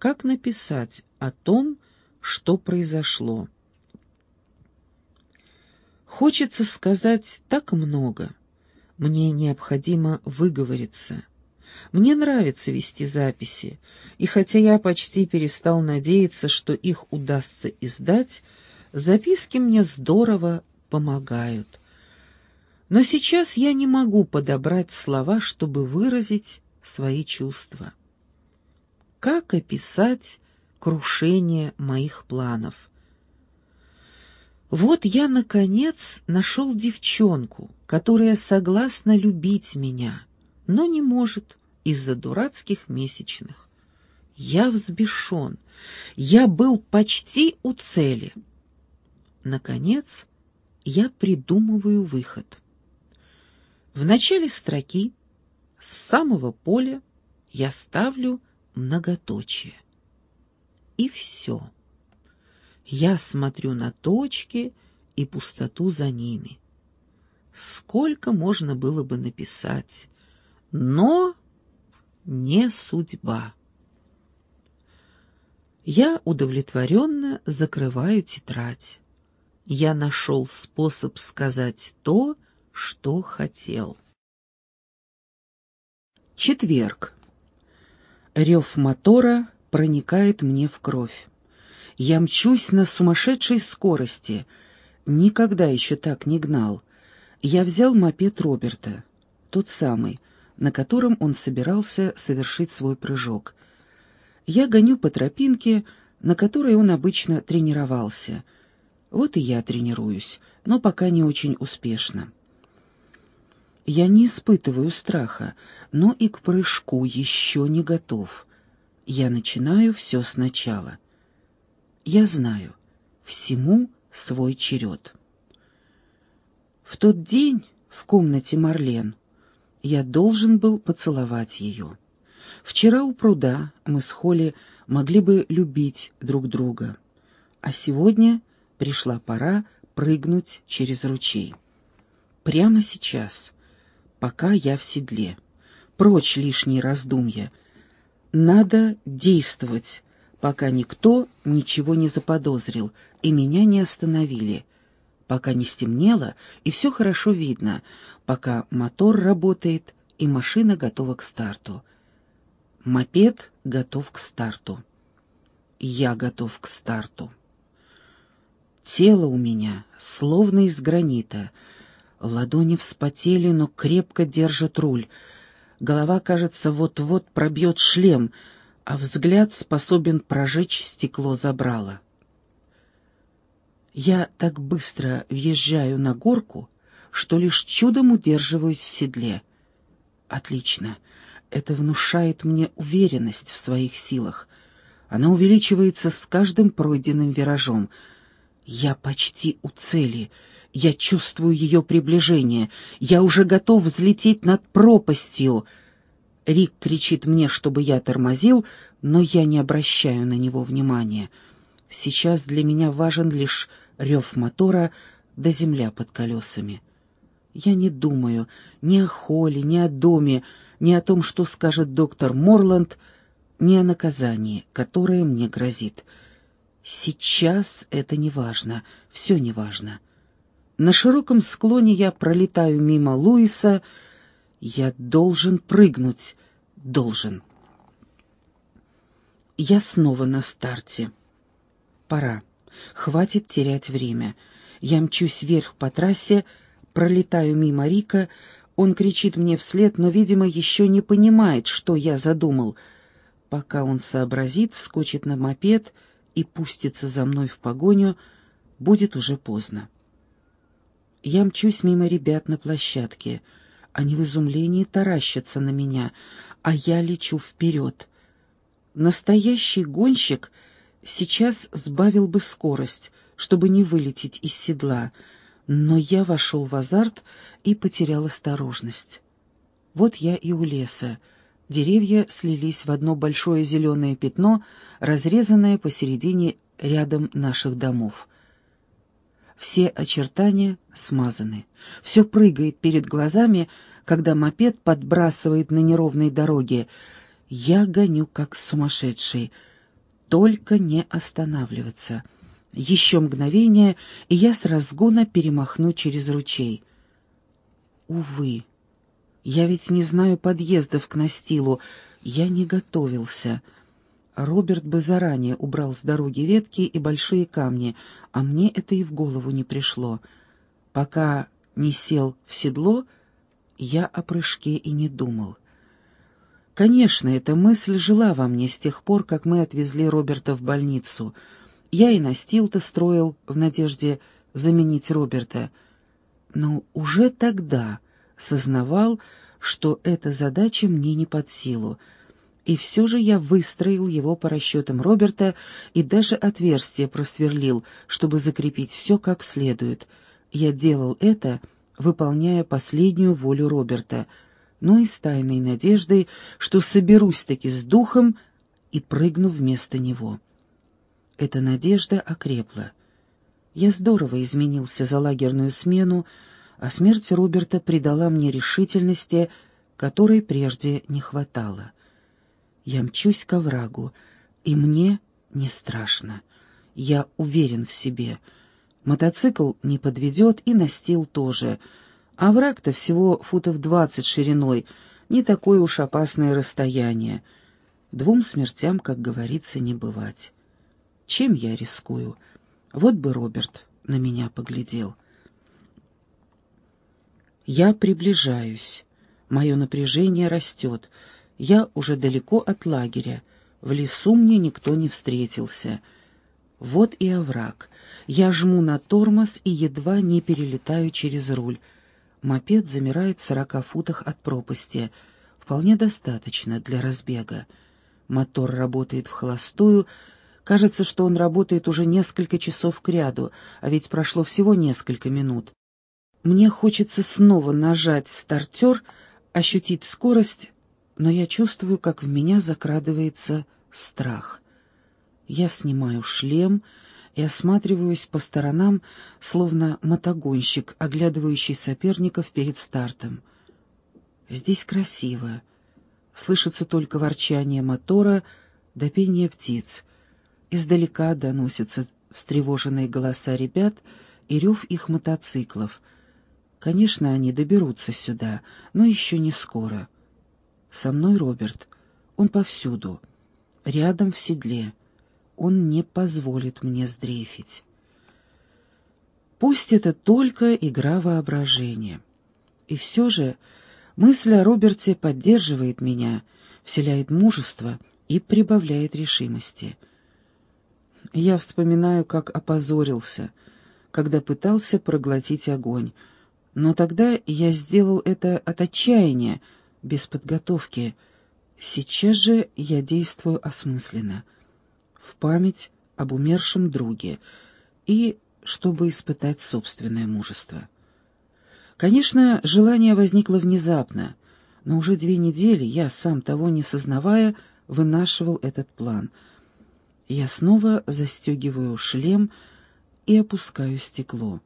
как написать о том, что произошло. Хочется сказать так много. Мне необходимо выговориться. Мне нравится вести записи, и хотя я почти перестал надеяться, что их удастся издать, записки мне здорово помогают. Но сейчас я не могу подобрать слова, чтобы выразить свои чувства. Как описать крушение моих планов? Вот я, наконец, нашел девчонку, которая согласна любить меня, но не может из-за дурацких месячных. Я взбешен. Я был почти у цели. Наконец, я придумываю выход. В начале строки с самого поля я ставлю многоточие. И все. Я смотрю на точки и пустоту за ними. Сколько можно было бы написать, но не судьба. Я удовлетворенно закрываю тетрадь. Я нашел способ сказать то, что хотел. Четверг. Рев мотора проникает мне в кровь. Я мчусь на сумасшедшей скорости. Никогда еще так не гнал. Я взял мопед Роберта, тот самый, на котором он собирался совершить свой прыжок. Я гоню по тропинке, на которой он обычно тренировался. Вот и я тренируюсь, но пока не очень успешно. Я не испытываю страха, но и к прыжку еще не готов. Я начинаю все сначала. Я знаю, всему свой черед. В тот день в комнате Марлен я должен был поцеловать ее. Вчера у пруда мы с Холли могли бы любить друг друга, а сегодня пришла пора прыгнуть через ручей. Прямо сейчас — пока я в седле. Прочь лишние раздумья. Надо действовать, пока никто ничего не заподозрил и меня не остановили. Пока не стемнело и все хорошо видно, пока мотор работает и машина готова к старту. Мопед готов к старту. Я готов к старту. Тело у меня словно из гранита — Ладони вспотели, но крепко держат руль. Голова, кажется, вот-вот пробьет шлем, а взгляд способен прожечь стекло забрала. Я так быстро въезжаю на горку, что лишь чудом удерживаюсь в седле. Отлично. Это внушает мне уверенность в своих силах. Она увеличивается с каждым пройденным виражом. Я почти у цели — я чувствую ее приближение. Я уже готов взлететь над пропастью. Рик кричит мне, чтобы я тормозил, но я не обращаю на него внимания. Сейчас для меня важен лишь рев мотора да земля под колесами. Я не думаю ни о Холле, ни о доме, ни о том, что скажет доктор Морланд, ни о наказании, которое мне грозит. Сейчас это не важно, все не важно. На широком склоне я пролетаю мимо Луиса. Я должен прыгнуть. Должен. Я снова на старте. Пора. Хватит терять время. Я мчусь вверх по трассе, пролетаю мимо Рика. Он кричит мне вслед, но, видимо, еще не понимает, что я задумал. Пока он сообразит, вскочит на мопед и пустится за мной в погоню, будет уже поздно. Я мчусь мимо ребят на площадке. Они в изумлении таращатся на меня, а я лечу вперед. Настоящий гонщик сейчас сбавил бы скорость, чтобы не вылететь из седла, но я вошел в азарт и потерял осторожность. Вот я и у леса. Деревья слились в одно большое зеленое пятно, разрезанное посередине рядом наших домов. Все очертания смазаны. Все прыгает перед глазами, когда мопед подбрасывает на неровной дороге. Я гоню, как сумасшедший. Только не останавливаться. Еще мгновение, и я с разгона перемахну через ручей. Увы, я ведь не знаю подъездов к настилу, я не готовился. Роберт бы заранее убрал с дороги ветки и большие камни, а мне это и в голову не пришло. Пока не сел в седло, я о прыжке и не думал. Конечно, эта мысль жила во мне с тех пор, как мы отвезли Роберта в больницу. Я и настил-то строил в надежде заменить Роберта. Но уже тогда сознавал, что эта задача мне не под силу. И все же я выстроил его по расчетам Роберта и даже отверстие просверлил, чтобы закрепить все как следует. Я делал это, выполняя последнюю волю Роберта — но и с тайной надеждой, что соберусь-таки с духом и прыгну вместо него. Эта надежда окрепла. Я здорово изменился за лагерную смену, а смерть Роберта придала мне решительности, которой прежде не хватало. Я мчусь к оврагу, и мне не страшно. Я уверен в себе. Мотоцикл не подведет, и настил тоже — а враг-то всего футов двадцать шириной, не такое уж опасное расстояние. Двум смертям, как говорится, не бывать. Чем я рискую? Вот бы Роберт на меня поглядел. Я приближаюсь. Мое напряжение растет. Я уже далеко от лагеря. В лесу мне никто не встретился. Вот и овраг. Я жму на тормоз и едва не перелетаю через руль. Мопед замирает в сорока футах от пропасти. Вполне достаточно для разбега. Мотор работает в холостую. Кажется, что он работает уже несколько часов кряду, а ведь прошло всего несколько минут. Мне хочется снова нажать стартер, ощутить скорость, но я чувствую, как в меня закрадывается страх. Я снимаю шлем и осматриваюсь по сторонам, словно мотогонщик, оглядывающий соперников перед стартом. Здесь красиво. Слышится только ворчание мотора да пение птиц. Издалека доносятся встревоженные голоса ребят и рев их мотоциклов. Конечно, они доберутся сюда, но еще не скоро. Со мной Роберт. Он повсюду. Рядом в седле он не позволит мне сдрейфить. Пусть это только игра воображения. И все же мысль о Роберте поддерживает меня, вселяет мужество и прибавляет решимости. Я вспоминаю, как опозорился, когда пытался проглотить огонь, но тогда я сделал это от отчаяния, без подготовки. Сейчас же я действую осмысленно — в память об умершем друге и чтобы испытать собственное мужество. Конечно, желание возникло внезапно, но уже две недели я, сам того не сознавая, вынашивал этот план. Я снова застегиваю шлем и опускаю стекло.